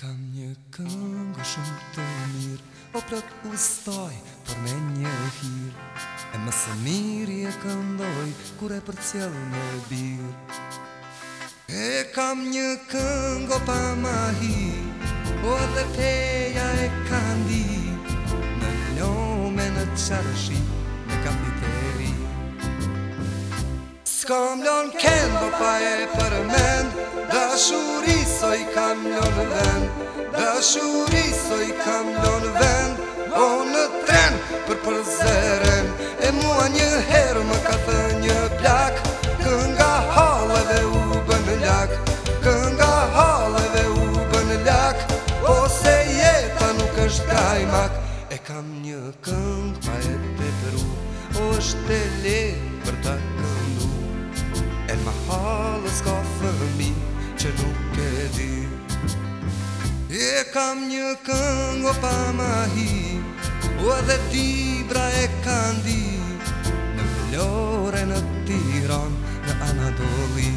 Kam një këngë shumë të mirë O po plët u staj për me një hirë E mësë mirë e këndoj Kure për cjellë në birë E kam një këngë o pa ma hi, O po dhe teja e kandi Në njome në qarëshi Në kam një të eri Ska lënë këndë O pa e përmen Dashu dashurisoj kam lën vend dashurisoj kam lën vend o në tren për përzeren e mua një herë më ka thë një plak kënga halëve u bën lak kënga halëve u bën lak ose jeta nuk është kajmak e kam një këng pa e pepru o është e le për të këndu e ma halës ka fëmi që nuk e di E kam një këngë o pa ma hi O edhe ti bra e kandi Në flore në Tiron në anadoli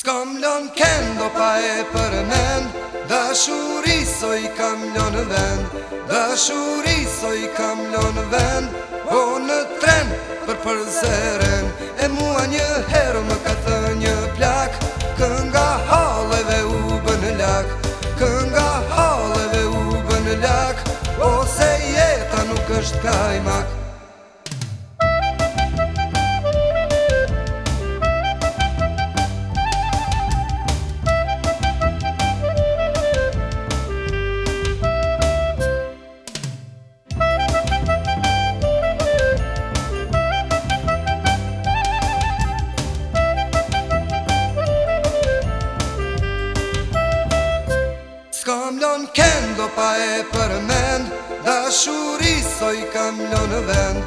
Skam lën kendo pa e për nënd Dë so i kam lën vend Dë so i kam lën vend O po në tren për përse kaymak Ska mlon kendo pa e da shuri so i ka mlon vend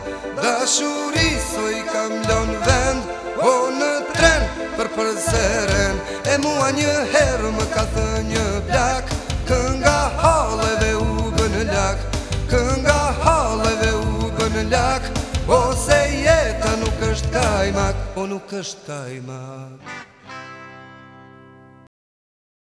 shuri so i ka mlon vend Bo në tren për për zeren E mua një herë më ka thë një blak Kënga halëve u bën lak Kënga halëve u bën lak Bo se jeta nuk është kajmak po nuk është kajmak